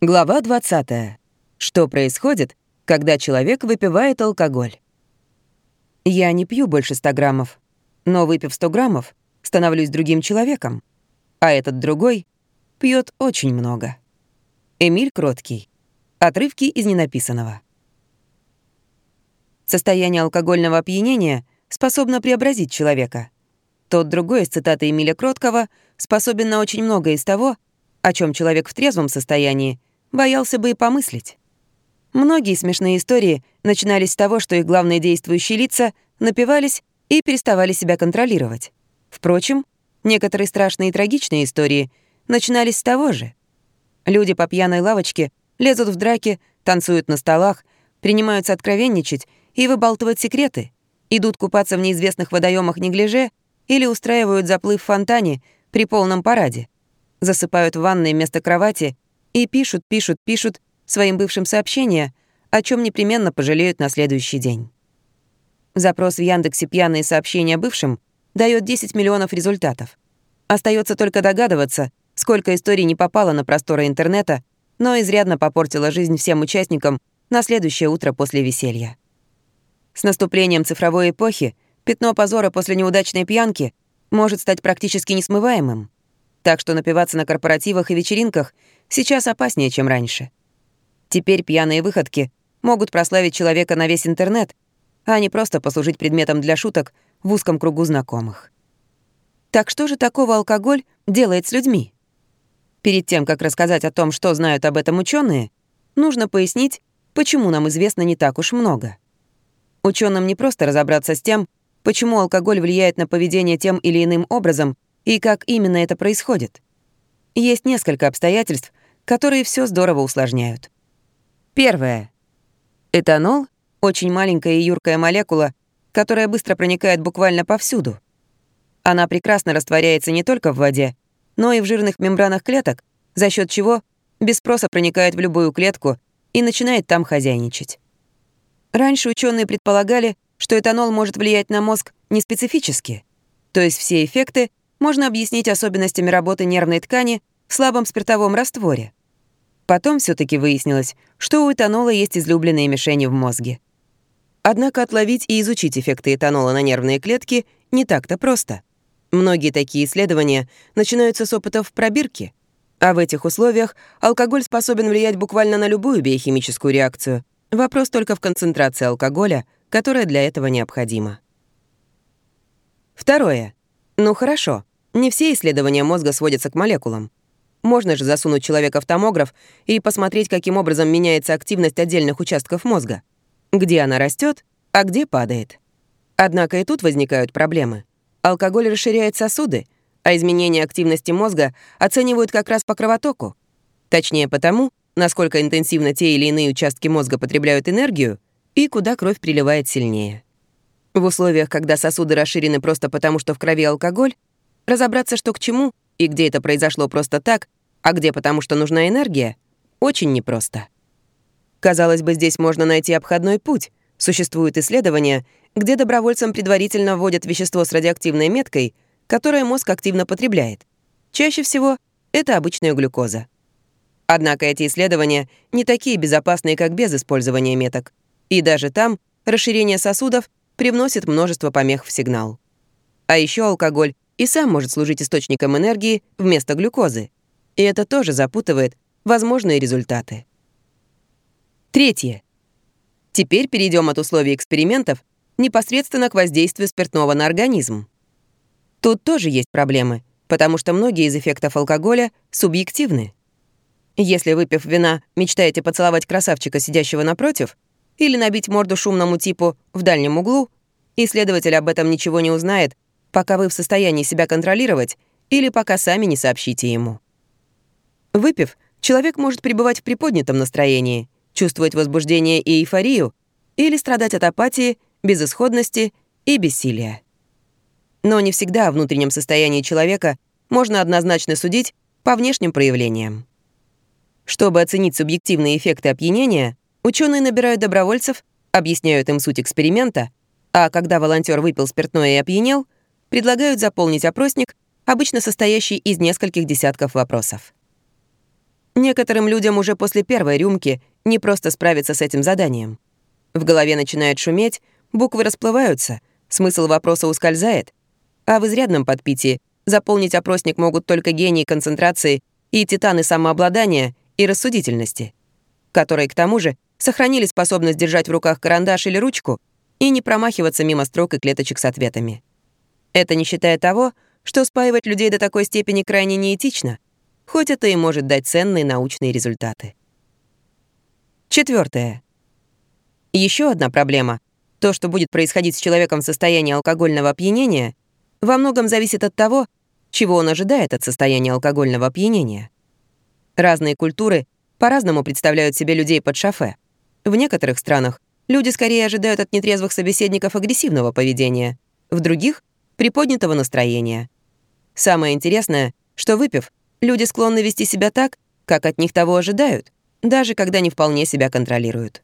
Глава 20. Что происходит, когда человек выпивает алкоголь? Я не пью больше 100 граммов, но выпив 100 граммов, становлюсь другим человеком, а этот другой пьет очень много. Эмиль Кроткий. Отрывки из ненаписанного. Состояние алкогольного опьянения способно преобразить человека. Тот другой из цитаты Эмиля Кроткого способен на очень многое из того, о чем человек в трезвом состоянии боялся бы и помыслить. Многие смешные истории начинались с того, что их главные действующие лица напивались и переставали себя контролировать. Впрочем, некоторые страшные и трагичные истории начинались с того же. Люди по пьяной лавочке лезут в драки, танцуют на столах, принимаются откровенничать и выбалтывать секреты, идут купаться в неизвестных водоемах неглиже или устраивают заплыв в фонтане при полном параде, засыпают в ванной вместо кровати и пишут, пишут, пишут своим бывшим сообщения, о чем непременно пожалеют на следующий день. Запрос в Яндексе «Пьяные сообщения бывшим» дает 10 миллионов результатов. Остается только догадываться, сколько историй не попало на просторы интернета, но изрядно попортила жизнь всем участникам на следующее утро после веселья. С наступлением цифровой эпохи пятно позора после неудачной пьянки может стать практически несмываемым. Так что напиваться на корпоративах и вечеринках сейчас опаснее, чем раньше. Теперь пьяные выходки могут прославить человека на весь интернет, а не просто послужить предметом для шуток в узком кругу знакомых. Так что же такого алкоголь делает с людьми? Перед тем, как рассказать о том, что знают об этом ученые, нужно пояснить, почему нам известно не так уж много. Ученым не просто разобраться с тем, почему алкоголь влияет на поведение тем или иным образом и как именно это происходит. Есть несколько обстоятельств, которые все здорово усложняют. Первое. Этанол — очень маленькая и юркая молекула, которая быстро проникает буквально повсюду. Она прекрасно растворяется не только в воде, но и в жирных мембранах клеток, за счет чего без спроса проникает в любую клетку и начинает там хозяйничать. Раньше ученые предполагали, что этанол может влиять на мозг неспецифически, то есть все эффекты можно объяснить особенностями работы нервной ткани в слабом спиртовом растворе. Потом все таки выяснилось, что у этанола есть излюбленные мишени в мозге. Однако отловить и изучить эффекты этанола на нервные клетки не так-то просто. Многие такие исследования начинаются с опытов пробирки, а в этих условиях алкоголь способен влиять буквально на любую биохимическую реакцию. Вопрос только в концентрации алкоголя, которая для этого необходима. Второе. Ну хорошо, не все исследования мозга сводятся к молекулам. Можно же засунуть человека в томограф и посмотреть, каким образом меняется активность отдельных участков мозга. Где она растет, а где падает. Однако и тут возникают проблемы. Алкоголь расширяет сосуды, а изменение активности мозга оценивают как раз по кровотоку. Точнее потому, насколько интенсивно те или иные участки мозга потребляют энергию и куда кровь приливает сильнее. В условиях, когда сосуды расширены просто потому, что в крови алкоголь, разобраться, что к чему и где это произошло просто так, а где потому, что нужна энергия, очень непросто. Казалось бы, здесь можно найти обходной путь. Существуют исследования, где добровольцам предварительно вводят вещество с радиоактивной меткой, которое мозг активно потребляет. Чаще всего это обычная глюкоза. Однако эти исследования не такие безопасные, как без использования меток. И даже там расширение сосудов привносит множество помех в сигнал. А еще алкоголь и сам может служить источником энергии вместо глюкозы. И это тоже запутывает возможные результаты. Третье. Теперь перейдем от условий экспериментов непосредственно к воздействию спиртного на организм. Тут тоже есть проблемы, потому что многие из эффектов алкоголя субъективны. Если, выпив вина, мечтаете поцеловать красавчика, сидящего напротив, или набить морду шумному типу в дальнем углу, исследователь об этом ничего не узнает, пока вы в состоянии себя контролировать или пока сами не сообщите ему. Выпив, человек может пребывать в приподнятом настроении, чувствовать возбуждение и эйфорию или страдать от апатии, безысходности и бессилия. Но не всегда о внутреннем состоянии человека можно однозначно судить по внешним проявлениям. Чтобы оценить субъективные эффекты опьянения, Ученые набирают добровольцев, объясняют им суть эксперимента, а когда волонтер выпил спиртное и опьянел, предлагают заполнить опросник, обычно состоящий из нескольких десятков вопросов. Некоторым людям уже после первой рюмки не просто справиться с этим заданием. В голове начинает шуметь, буквы расплываются, смысл вопроса ускользает, а в изрядном подпитии заполнить опросник могут только гении концентрации и титаны самообладания и рассудительности, которые, к тому же, сохранили способность держать в руках карандаш или ручку и не промахиваться мимо строк и клеточек с ответами. Это не считая того, что спаивать людей до такой степени крайне неэтично, хоть это и может дать ценные научные результаты. Четвертое. Еще одна проблема — то, что будет происходить с человеком в состоянии алкогольного опьянения, во многом зависит от того, чего он ожидает от состояния алкогольного опьянения. Разные культуры по-разному представляют себе людей под шофе. В некоторых странах люди скорее ожидают от нетрезвых собеседников агрессивного поведения, в других — приподнятого настроения. Самое интересное, что выпив, люди склонны вести себя так, как от них того ожидают, даже когда не вполне себя контролируют.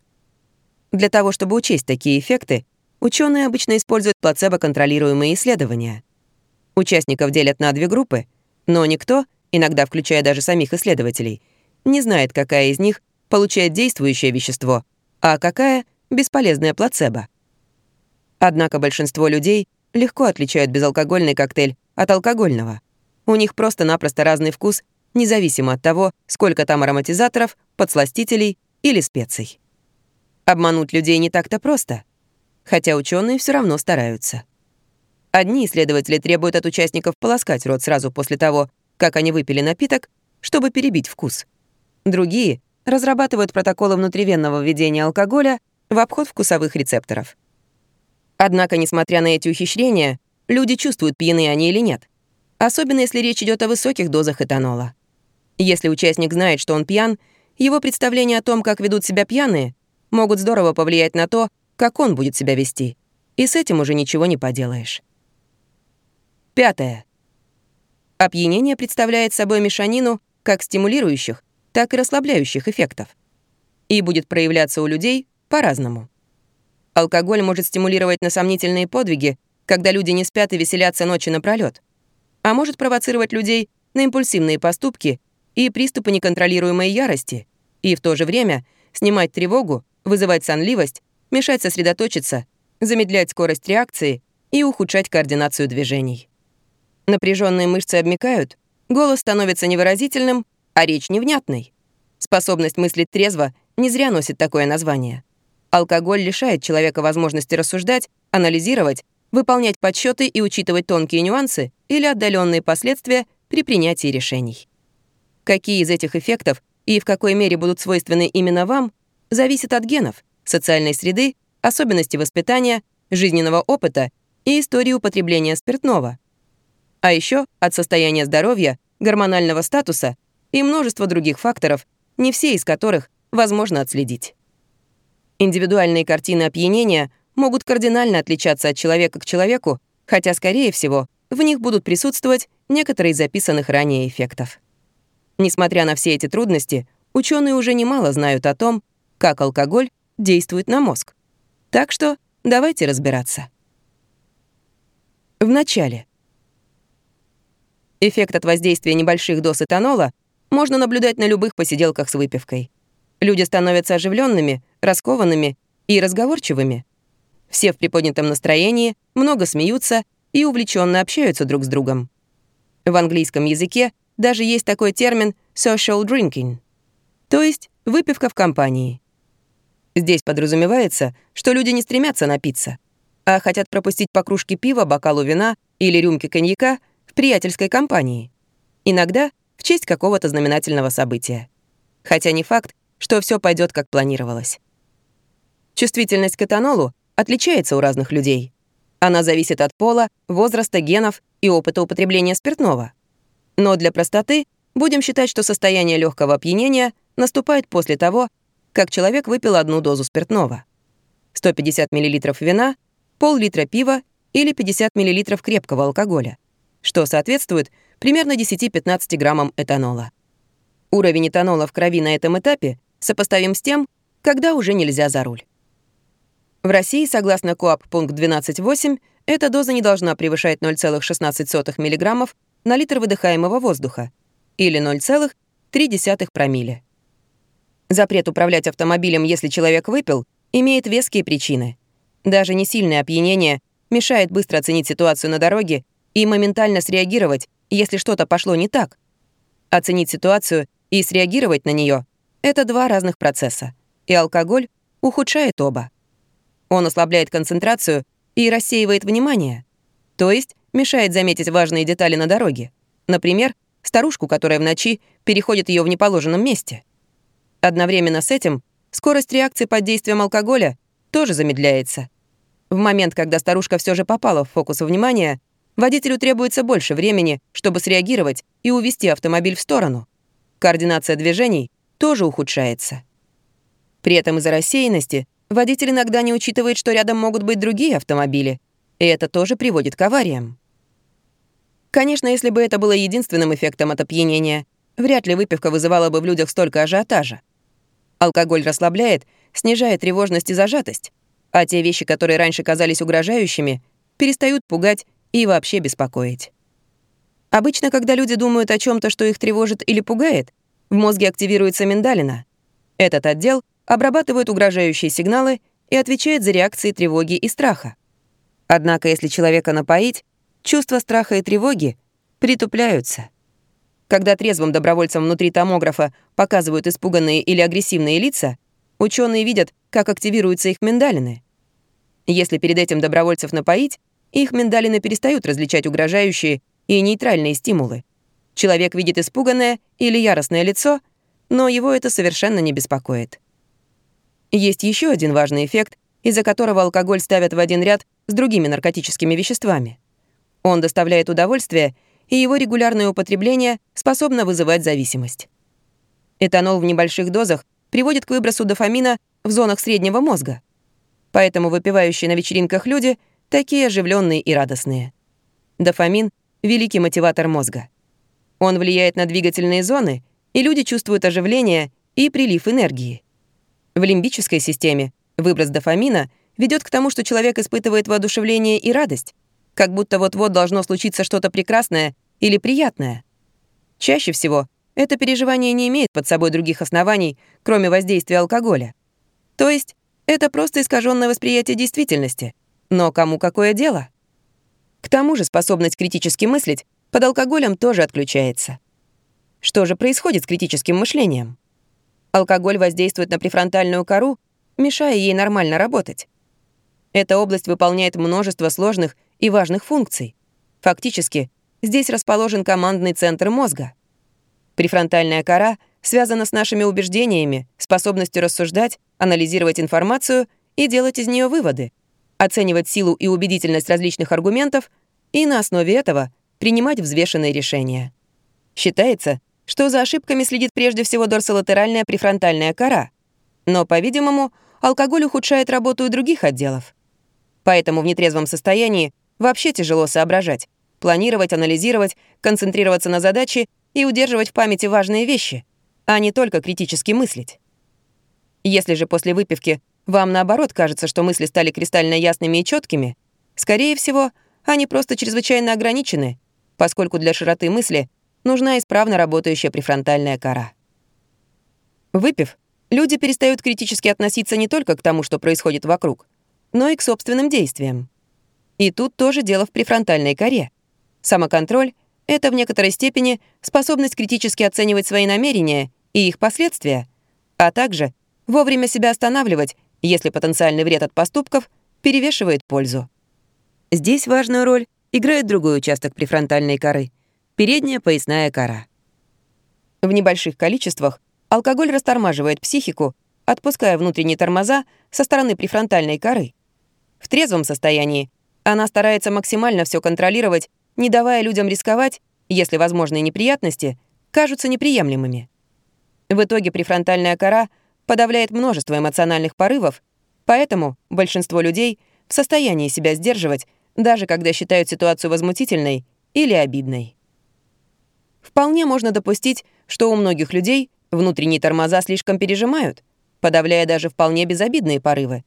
Для того, чтобы учесть такие эффекты, ученые обычно используют плацебо-контролируемые исследования. Участников делят на две группы, но никто, иногда включая даже самих исследователей, не знает, какая из них получает действующее вещество, а какая — бесполезное плацебо. Однако большинство людей легко отличают безалкогольный коктейль от алкогольного. У них просто-напросто разный вкус, независимо от того, сколько там ароматизаторов, подсластителей или специй. Обмануть людей не так-то просто, хотя ученые все равно стараются. Одни исследователи требуют от участников полоскать рот сразу после того, как они выпили напиток, чтобы перебить вкус. Другие разрабатывают протоколы внутривенного введения алкоголя в обход вкусовых рецепторов. Однако, несмотря на эти ухищрения, люди чувствуют, пьяны они или нет. Особенно если речь идет о высоких дозах этанола. Если участник знает, что он пьян, его представления о том, как ведут себя пьяные, могут здорово повлиять на то, как он будет себя вести. И с этим уже ничего не поделаешь. Пятое. Опьянение представляет собой мешанину как стимулирующих, так и расслабляющих эффектов. И будет проявляться у людей по-разному. Алкоголь может стимулировать на сомнительные подвиги, когда люди не спят и веселятся ночи напролёт, а может провоцировать людей на импульсивные поступки и приступы неконтролируемой ярости, и в то же время снимать тревогу, вызывать сонливость, мешать сосредоточиться, замедлять скорость реакции и ухудшать координацию движений. Напряженные мышцы обмекают, голос становится невыразительным, а речь невнятной. Способность мыслить трезво не зря носит такое название. Алкоголь лишает человека возможности рассуждать, анализировать, выполнять подсчеты и учитывать тонкие нюансы или отдаленные последствия при принятии решений. Какие из этих эффектов и в какой мере будут свойственны именно вам, зависит от генов, социальной среды, особенностей воспитания, жизненного опыта и истории употребления спиртного — а еще от состояния здоровья, гормонального статуса и множества других факторов, не все из которых возможно отследить. Индивидуальные картины опьянения могут кардинально отличаться от человека к человеку, хотя, скорее всего, в них будут присутствовать некоторые из записанных ранее эффектов. Несмотря на все эти трудности, ученые уже немало знают о том, как алкоголь действует на мозг. Так что давайте разбираться. В начале. Эффект от воздействия небольших доз этанола можно наблюдать на любых посиделках с выпивкой. Люди становятся оживленными, раскованными и разговорчивыми. Все в приподнятом настроении, много смеются и увлеченно общаются друг с другом. В английском языке даже есть такой термин social drinking, то есть выпивка в компании. Здесь подразумевается, что люди не стремятся напиться, а хотят пропустить по кружке пива, бокалу вина или рюмке коньяка — в приятельской компании. Иногда в честь какого-то знаменательного события. Хотя не факт, что все пойдет как планировалось. Чувствительность к этанолу отличается у разных людей. Она зависит от пола, возраста, генов и опыта употребления спиртного. Но для простоты будем считать, что состояние легкого опьянения наступает после того, как человек выпил одну дозу спиртного. 150 мл вина, пол-литра пива или 50 мл крепкого алкоголя что соответствует примерно 10-15 граммам этанола. Уровень этанола в крови на этом этапе сопоставим с тем, когда уже нельзя за руль. В России, согласно КОАП пункт 12.8, эта доза не должна превышать 0,16 мг на литр выдыхаемого воздуха или 0,05 0,3 промилле. Запрет управлять автомобилем, если человек выпил, имеет веские причины. Даже не сильное опьянение мешает быстро оценить ситуацию на дороге и моментально среагировать, если что-то пошло не так. Оценить ситуацию и среагировать на нее — это два разных процесса, и алкоголь ухудшает оба. Он ослабляет концентрацию и рассеивает внимание, то есть мешает заметить важные детали на дороге. Например, старушку, которая в ночи переходит ее в неположенном месте. Одновременно с этим скорость реакции под действием алкоголя тоже замедляется. В момент, когда старушка все же попала в фокус внимания, водителю требуется больше времени, чтобы среагировать и увести автомобиль в сторону. Координация движений тоже ухудшается. При этом из-за рассеянности водитель иногда не учитывает, что рядом могут быть другие автомобили, и это тоже приводит к авариям. Конечно, если бы это было единственным эффектом от опьянения, вряд ли выпивка вызывала бы в людях столько ажиотажа. Алкоголь расслабляет, снижает тревожность и зажатость, а те вещи, которые раньше казались угрожающими, перестают пугать и вообще беспокоить. Обычно, когда люди думают о чем то что их тревожит или пугает, в мозге активируется миндалина. Этот отдел обрабатывает угрожающие сигналы и отвечает за реакции тревоги и страха. Однако, если человека напоить, чувства страха и тревоги притупляются. Когда трезвым добровольцам внутри томографа показывают испуганные или агрессивные лица, ученые видят, как активируются их миндалины. Если перед этим добровольцев напоить, их миндалины перестают различать угрожающие и нейтральные стимулы. Человек видит испуганное или яростное лицо, но его это совершенно не беспокоит. Есть еще один важный эффект, из-за которого алкоголь ставят в один ряд с другими наркотическими веществами. Он доставляет удовольствие, и его регулярное употребление способно вызывать зависимость. Этанол в небольших дозах приводит к выбросу дофамина в зонах среднего мозга. Поэтому выпивающие на вечеринках люди такие оживленные и радостные. Дофамин — великий мотиватор мозга. Он влияет на двигательные зоны, и люди чувствуют оживление и прилив энергии. В лимбической системе выброс дофамина ведет к тому, что человек испытывает воодушевление и радость, как будто вот-вот должно случиться что-то прекрасное или приятное. Чаще всего это переживание не имеет под собой других оснований, кроме воздействия алкоголя. То есть это просто искаженное восприятие действительности. Но кому какое дело? К тому же способность критически мыслить под алкоголем тоже отключается. Что же происходит с критическим мышлением? Алкоголь воздействует на префронтальную кору, мешая ей нормально работать. Эта область выполняет множество сложных и важных функций. Фактически, здесь расположен командный центр мозга. Префронтальная кора связана с нашими убеждениями, способностью рассуждать, анализировать информацию и делать из нее выводы, оценивать силу и убедительность различных аргументов и на основе этого принимать взвешенные решения. Считается, что за ошибками следит прежде всего дорсолатеральная префронтальная кора. Но, по-видимому, алкоголь ухудшает работу и других отделов. Поэтому в нетрезвом состоянии вообще тяжело соображать, планировать, анализировать, концентрироваться на задаче и удерживать в памяти важные вещи, а не только критически мыслить. Если же после выпивки вам, наоборот, кажется, что мысли стали кристально ясными и четкими, скорее всего, они просто чрезвычайно ограничены, поскольку для широты мысли нужна исправно работающая префронтальная кора. Выпив, люди перестают критически относиться не только к тому, что происходит вокруг, но и к собственным действиям. И тут тоже дело в префронтальной коре. Самоконтроль — это в некоторой степени способность критически оценивать свои намерения и их последствия, а также вовремя себя останавливать, если потенциальный вред от поступков перевешивает пользу. Здесь важную роль играет другой участок префронтальной коры — передняя поясная кора. В небольших количествах алкоголь растормаживает психику, отпуская внутренние тормоза со стороны префронтальной коры. В трезвом состоянии она старается максимально все контролировать, не давая людям рисковать, если возможные неприятности кажутся неприемлемыми. В итоге префронтальная кора подавляет множество эмоциональных порывов, поэтому большинство людей в состоянии себя сдерживать, даже когда считают ситуацию возмутительной или обидной. Вполне можно допустить, что у многих людей внутренние тормоза слишком пережимают, подавляя даже вполне безобидные порывы.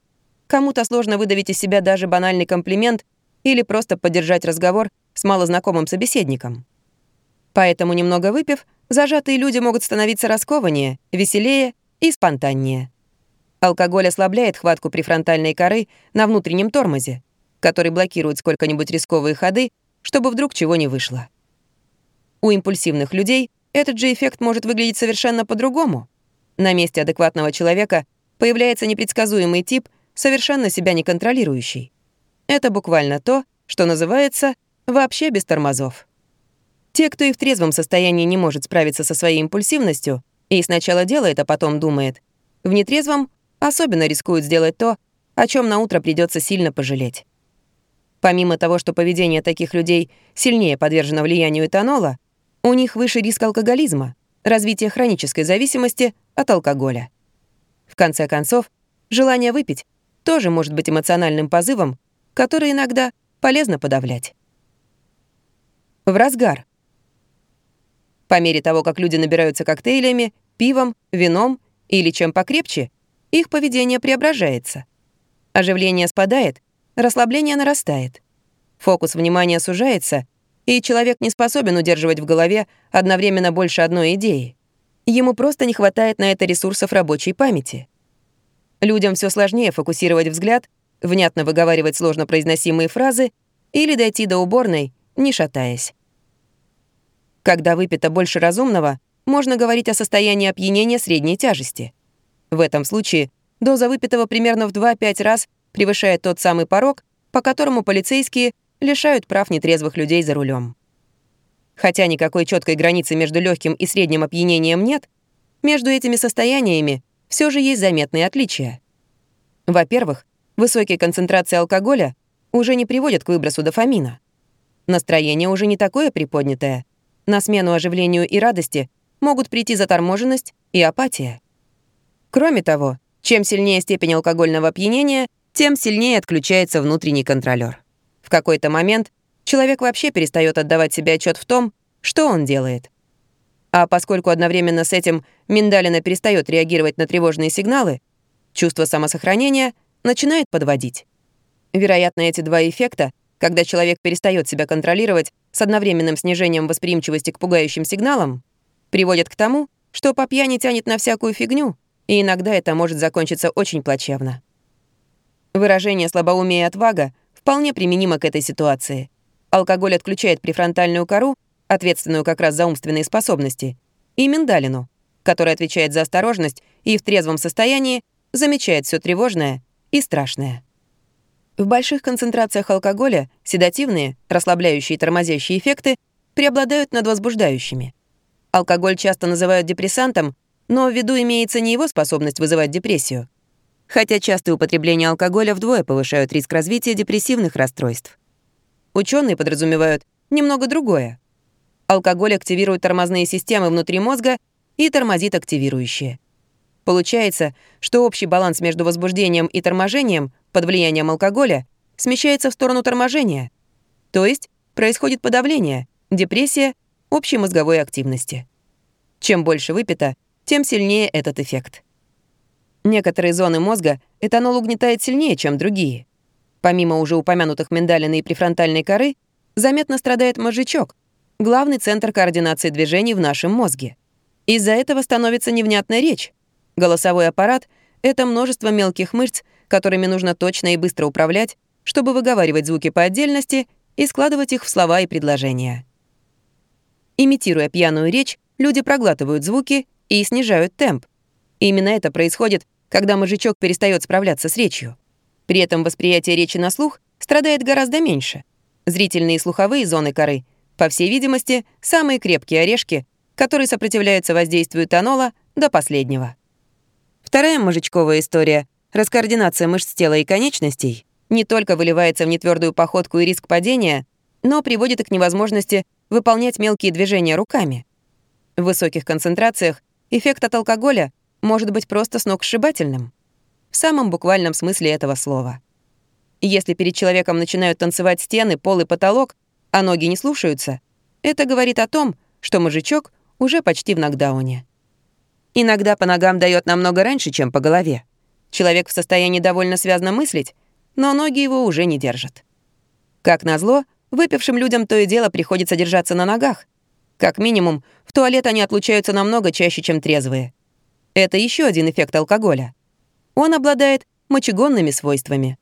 Кому-то сложно выдавить из себя даже банальный комплимент или просто поддержать разговор с малознакомым собеседником. Поэтому, немного выпив, зажатые люди могут становиться раскованнее, веселее и спонтаннее. Алкоголь ослабляет хватку префронтальной коры на внутреннем тормозе, который блокирует сколько-нибудь рисковые ходы, чтобы вдруг чего не вышло. У импульсивных людей этот же эффект может выглядеть совершенно по-другому. На месте адекватного человека появляется непредсказуемый тип, совершенно себя не контролирующий. Это буквально то, что называется «вообще без тормозов». Те, кто и в трезвом состоянии не может справиться со своей импульсивностью и сначала делает, а потом думает, в нетрезвом особенно рискуют сделать то, о чем на утро придется сильно пожалеть. Помимо того, что поведение таких людей сильнее подвержено влиянию этанола, у них выше риск алкоголизма, развитие хронической зависимости от алкоголя. В конце концов, желание выпить тоже может быть эмоциональным позывом, который иногда полезно подавлять. В разгар. По мере того, как люди набираются коктейлями, пивом, вином или чем покрепче, их поведение преображается. Оживление спадает, расслабление нарастает. Фокус внимания сужается, и человек не способен удерживать в голове одновременно больше одной идеи. Ему просто не хватает на это ресурсов рабочей памяти. Людям все сложнее фокусировать взгляд, внятно выговаривать сложно произносимые фразы или дойти до уборной, не шатаясь. Когда выпито больше разумного, можно говорить о состоянии опьянения средней тяжести. В этом случае доза выпитого примерно в 2-5 раз превышает тот самый порог, по которому полицейские лишают прав нетрезвых людей за рулем. Хотя никакой четкой границы между легким и средним опьянением нет, между этими состояниями все же есть заметные отличия. Во-первых, высокие концентрации алкоголя уже не приводят к выбросу дофамина. Настроение уже не такое приподнятое. На смену оживлению и радости могут прийти заторможенность и апатия. Кроме того, чем сильнее степень алкогольного опьянения, тем сильнее отключается внутренний контролер. В какой-то момент человек вообще перестает отдавать себе отчет в том, что он делает. А поскольку одновременно с этим миндалина перестает реагировать на тревожные сигналы, чувство самосохранения начинает подводить. Вероятно, эти два эффекта, когда человек перестает себя контролировать с одновременным снижением восприимчивости к пугающим сигналам, приводят к тому, что по пьяни тянет на всякую фигню, и иногда это может закончиться очень плачевно. Выражение «слабоумие и отвага» вполне применимо к этой ситуации. Алкоголь отключает префронтальную кору, ответственную как раз за умственные способности, и миндалину, которая отвечает за осторожность и в трезвом состоянии замечает все тревожное и страшное. В больших концентрациях алкоголя седативные, расслабляющие и тормозящие эффекты преобладают над возбуждающими. Алкоголь часто называют депрессантом, но в виду имеется не его способность вызывать депрессию, хотя частое употребление алкоголя вдвое повышают риск развития депрессивных расстройств. Ученые подразумевают немного другое. Алкоголь активирует тормозные системы внутри мозга и тормозит активирующие. Получается, что общий баланс между возбуждением и торможением под влиянием алкоголя смещается в сторону торможения, то есть происходит подавление, депрессия общей мозговой активности. Чем больше выпито, тем сильнее этот эффект. Некоторые зоны мозга этанол угнетает сильнее, чем другие. Помимо уже упомянутых миндалины и префронтальной коры, заметно страдает мозжечок, главный центр координации движений в нашем мозге. Из-за этого становится невнятная речь. Голосовой аппарат — это множество мелких мышц, которыми нужно точно и быстро управлять, чтобы выговаривать звуки по отдельности и складывать их в слова и предложения. Имитируя пьяную речь, люди проглатывают звуки и снижают темп. И именно это происходит когда мозжечок перестает справляться с речью. При этом восприятие речи на слух страдает гораздо меньше. Зрительные и слуховые зоны коры, по всей видимости, самые крепкие орешки, которые сопротивляются воздействию тонола до последнего. Вторая мозжечковая история — раскоординация мышц тела и конечностей — не только выливается в нетвердую походку и риск падения, но приводит к невозможности выполнять мелкие движения руками. В высоких концентрациях эффект от алкоголя может быть просто сногсшибательным. В самом буквальном смысле этого слова. Если перед человеком начинают танцевать стены, пол и потолок, а ноги не слушаются, это говорит о том, что мужичок уже почти в нокдауне. Иногда по ногам дает намного раньше, чем по голове. Человек в состоянии довольно связно мыслить, но ноги его уже не держат. Как назло, выпившим людям то и дело приходится держаться на ногах. Как минимум, в туалет они отлучаются намного чаще, чем трезвые. Это еще один эффект алкоголя. Он обладает мочегонными свойствами.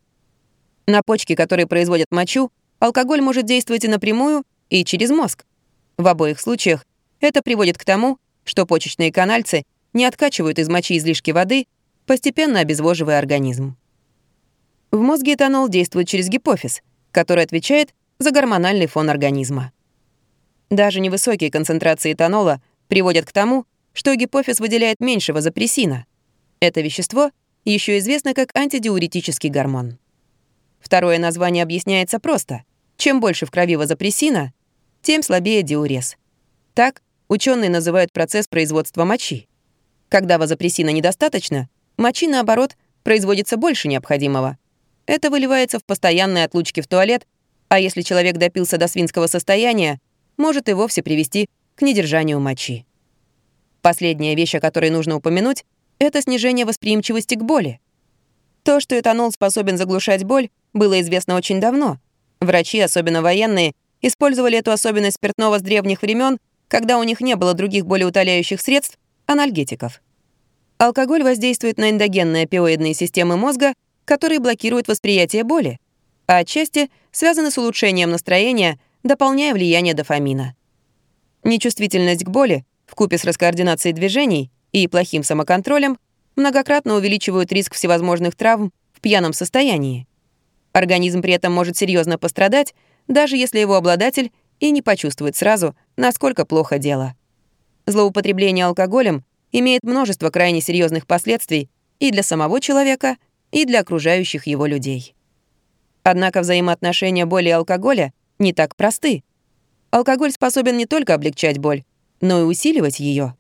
На почки, которые производят мочу, алкоголь может действовать и напрямую, и через мозг. В обоих случаях это приводит к тому, что почечные канальцы не откачивают из мочи излишки воды, постепенно обезвоживая организм. В мозге этанол действует через гипофиз, который отвечает за гормональный фон организма. Даже невысокие концентрации этанола приводят к тому, что гипофиз выделяет меньше вазопрессина. Это вещество еще известно как антидиуретический гормон. Второе название объясняется просто. Чем больше в крови вазопрессина, тем слабее диурез. Так ученые называют процесс производства мочи. Когда вазопрессина недостаточно, мочи, наоборот, производится больше необходимого. Это выливается в постоянные отлучки в туалет, а если человек допился до свинского состояния, может и вовсе привести к недержанию мочи. Последняя вещь, о которой нужно упомянуть, это снижение восприимчивости к боли. То, что этанол способен заглушать боль, было известно очень давно. Врачи, особенно военные, использовали эту особенность спиртного с древних времен, когда у них не было других болеутоляющих средств, анальгетиков. Алкоголь воздействует на эндогенные опиоидные системы мозга, которые блокируют восприятие боли, а отчасти связаны с улучшением настроения, дополняя влияние дофамина. Нечувствительность к боли, вкупе с раскоординацией движений и плохим самоконтролем, многократно увеличивают риск всевозможных травм в пьяном состоянии. Организм при этом может серьезно пострадать, даже если его обладатель и не почувствует сразу, насколько плохо дело. Злоупотребление алкоголем имеет множество крайне серьезных последствий и для самого человека, и для окружающих его людей. Однако взаимоотношения боли и алкоголя не так просты. Алкоголь способен не только облегчать боль, но и усиливать ее.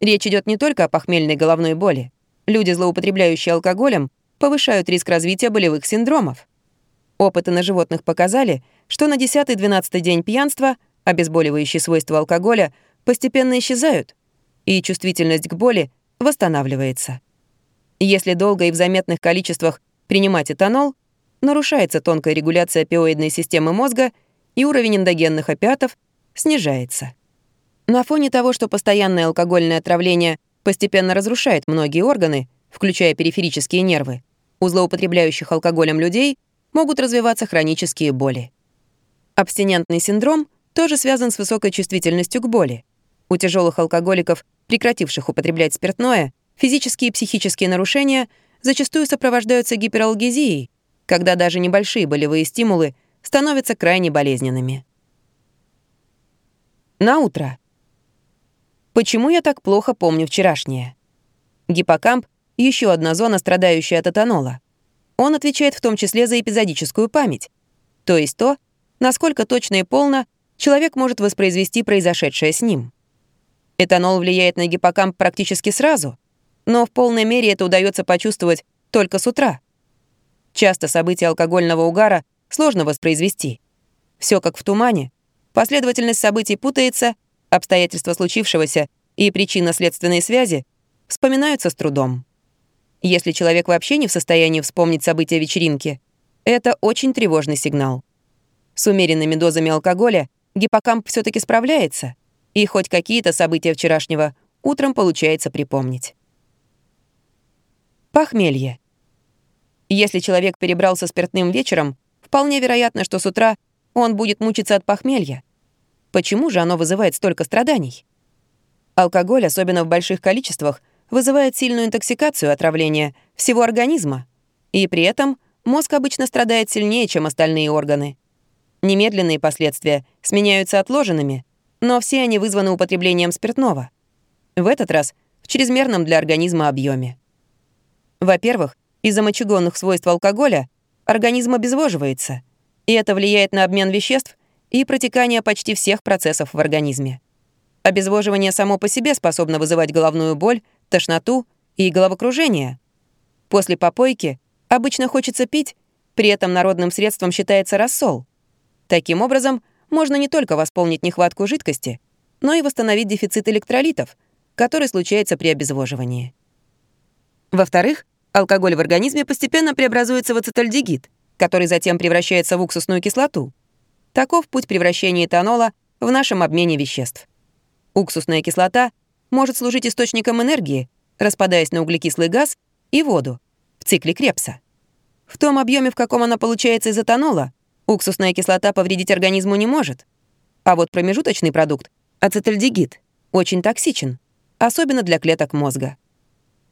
Речь идет не только о похмельной головной боли. Люди, злоупотребляющие алкоголем, повышают риск развития болевых синдромов. Опыты на животных показали, что на 10-12 день пьянства обезболивающие свойства алкоголя постепенно исчезают, и чувствительность к боли восстанавливается. Если долго и в заметных количествах принимать этанол, нарушается тонкая регуляция опиоидной системы мозга, и уровень эндогенных опиатов снижается. На фоне того, что постоянное алкогольное отравление постепенно разрушает многие органы, включая периферические нервы, у злоупотребляющих алкоголем людей могут развиваться хронические боли. Абстинентный синдром тоже связан с высокой чувствительностью к боли. У тяжелых алкоголиков, прекративших употреблять спиртное, физические и психические нарушения зачастую сопровождаются гипералгезией, когда даже небольшие болевые стимулы становятся крайне болезненными. На утро. Почему я так плохо помню вчерашнее? Гиппокамп — еще одна зона, страдающая от этанола. Он отвечает в том числе за эпизодическую память, то есть то, насколько точно и полно человек может воспроизвести произошедшее с ним. Этанол влияет на гиппокамп практически сразу, но в полной мере это удается почувствовать только с утра. Часто события алкогольного угара сложно воспроизвести. Все как в тумане, последовательность событий путается, Обстоятельства случившегося и причинно-следственные связи вспоминаются с трудом. Если человек вообще не в состоянии вспомнить события вечеринки, это очень тревожный сигнал. С умеренными дозами алкоголя гиппокамп все таки справляется, и хоть какие-то события вчерашнего утром получается припомнить. Похмелье. Если человек перебрался спиртным вечером, вполне вероятно, что с утра он будет мучиться от похмелья. Почему же оно вызывает столько страданий? Алкоголь, особенно в больших количествах, вызывает сильную интоксикацию отравления всего организма. И при этом мозг обычно страдает сильнее, чем остальные органы. Немедленные последствия сменяются отложенными, но все они вызваны употреблением спиртного. В этот раз в чрезмерном для организма объеме. Во-первых, из-за мочегонных свойств алкоголя организм обезвоживается, и это влияет на обмен веществ и протекание почти всех процессов в организме. Обезвоживание само по себе способно вызывать головную боль, тошноту и головокружение. После попойки обычно хочется пить, при этом народным средством считается рассол. Таким образом, можно не только восполнить нехватку жидкости, но и восстановить дефицит электролитов, который случается при обезвоживании. Во-вторых, алкоголь в организме постепенно преобразуется в ацетальдегид, который затем превращается в уксусную кислоту — Таков путь превращения этанола в нашем обмене веществ. Уксусная кислота может служить источником энергии, распадаясь на углекислый газ и воду в цикле Крепса. В том объеме, в каком она получается из этанола, уксусная кислота повредить организму не может. А вот промежуточный продукт, ацетальдегид, очень токсичен, особенно для клеток мозга.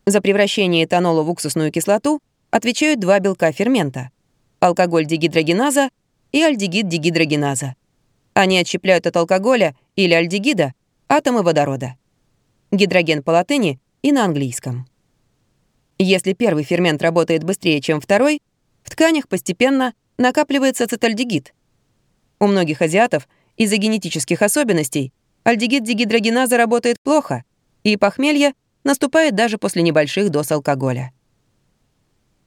За превращение этанола в уксусную кислоту отвечают два белка фермента – алкоголь-дегидрогеназа и альдегид-дегидрогеназа. Они отщепляют от алкоголя или альдегида атомы водорода. Гидроген по латыни и на английском. Если первый фермент работает быстрее, чем второй, в тканях постепенно накапливается ацетальдегид. У многих азиатов из-за генетических особенностей альдегид-дегидрогеназа работает плохо, и похмелье наступает даже после небольших доз алкоголя.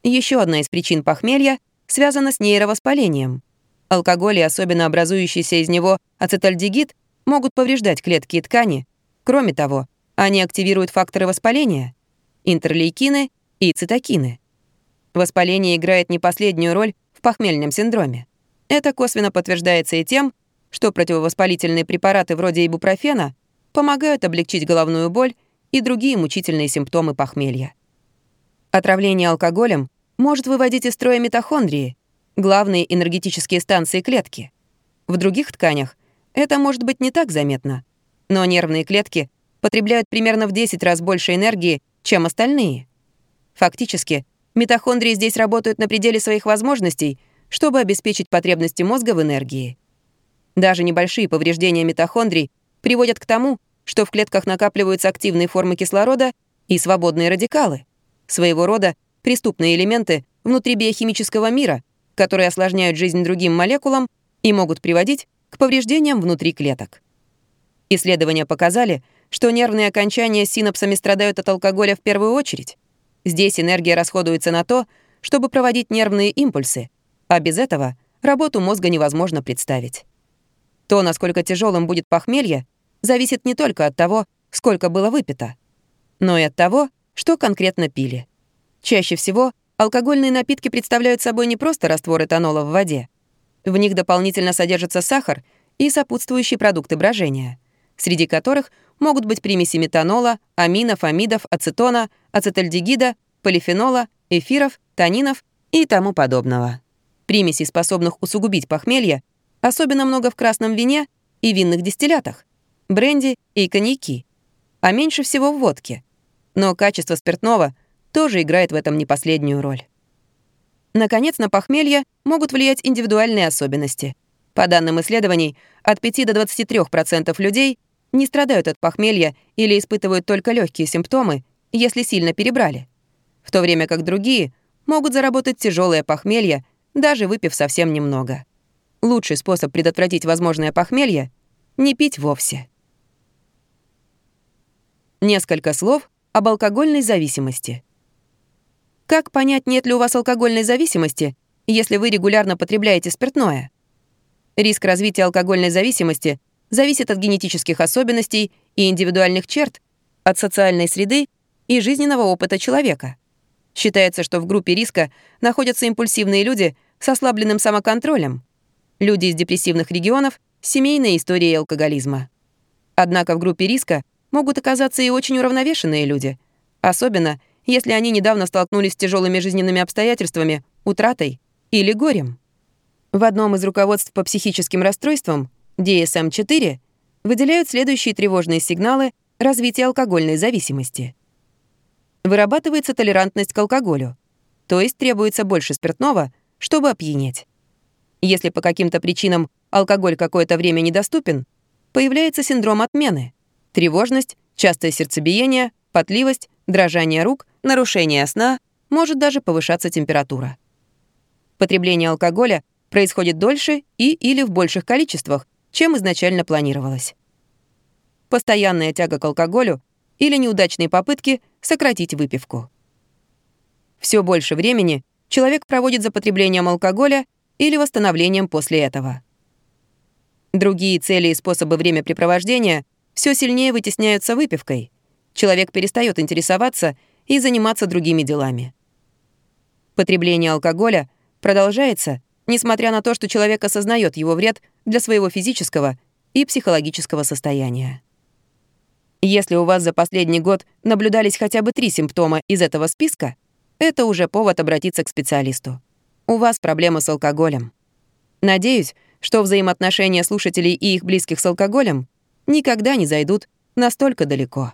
Еще одна из причин похмелья связана с нейровоспалением. Алкоголь и особенно образующийся из него ацетальдегид могут повреждать клетки и ткани. Кроме того, они активируют факторы воспаления — интерлейкины и цитокины. Воспаление играет не последнюю роль похмельном синдроме. Это косвенно подтверждается и тем, что противовоспалительные препараты вроде ибупрофена помогают облегчить головную боль и другие мучительные симптомы похмелья. Отравление алкоголем может выводить из строя митохондрии, главные энергетические станции клетки. В других тканях это может быть не так заметно, но нервные клетки потребляют примерно в 10 раз больше энергии, чем остальные. Фактически, митохондрии здесь работают на пределе своих возможностей, чтобы обеспечить потребности мозга в энергии. Даже небольшие повреждения митохондрий приводят к тому, что в клетках накапливаются активные формы кислорода и свободные радикалы, своего рода преступные элементы внутри биохимического мира, которые осложняют жизнь другим молекулам и могут приводить к повреждениям внутри клеток. Исследования показали, что нервные окончания синапсами страдают от алкоголя в первую очередь. Здесь энергия расходуется на то, чтобы проводить нервные импульсы, а без этого работу мозга невозможно представить. То, насколько тяжелым будет похмелье, зависит не только от того, сколько было выпито, но и от того, что конкретно пили. Чаще всего алкогольные напитки представляют собой не просто раствор этанола в воде. В них дополнительно содержится сахар и сопутствующие продукты брожения, среди которых могут быть примеси метанола, аминов, амидов, ацетона, ацетальдегида, полифенола, эфиров, танинов и тому подобного. Примесей, способных усугубить похмелье, особенно много в красном вине и винных дистиллятах, бренди и коньяки, а меньше всего в водке. Но качество спиртного тоже играет в этом не последнюю роль. Наконец, на похмелье могут влиять индивидуальные особенности. По данным исследований, от 5 до 23% людей не страдают от похмелья или испытывают только легкие симптомы, если сильно перебрали, в то время как другие могут заработать тяжелое похмелье, даже выпив совсем немного. Лучший способ предотвратить возможное похмелье — не пить вовсе. Несколько слов об алкогольной зависимости. Как понять, нет ли у вас алкогольной зависимости, если вы регулярно потребляете спиртное? Риск развития алкогольной зависимости зависит от генетических особенностей и индивидуальных черт, от социальной среды и жизненного опыта человека. Считается, что в группе риска находятся импульсивные люди с ослабленным самоконтролем, люди из депрессивных регионов с семейной алкоголизма. Однако в группе риска могут оказаться и очень уравновешенные люди, особенно если они недавно столкнулись с тяжелыми жизненными обстоятельствами, утратой или горем. В одном из руководств по психическим расстройствам, DSM-4, выделяют следующие тревожные сигналы развития алкогольной зависимости. Вырабатывается толерантность к алкоголю, то есть требуется больше спиртного, чтобы опьянеть. Если по каким-то причинам алкоголь какое-то время недоступен, появляется синдром отмены, тревожность, частое сердцебиение, потливость, дрожание рук, нарушение сна, может даже повышаться температура. Потребление алкоголя происходит дольше и или в больших количествах, чем изначально планировалось. Постоянная тяга к алкоголю или неудачные попытки сократить выпивку. Все больше времени человек проводит за потреблением алкоголя или восстановлением после этого. Другие цели и способы времяпрепровождения все сильнее вытесняются выпивкой. Человек перестает интересоваться и заниматься другими делами. Потребление алкоголя продолжается, несмотря на то, что человек осознает его вред для своего физического и психологического состояния. Если у вас за последний год наблюдались хотя бы три симптома из этого списка, это уже повод обратиться к специалисту. У вас проблема с алкоголем. Надеюсь, что взаимоотношения слушателей и их близких с алкоголем никогда не зайдут настолько далеко.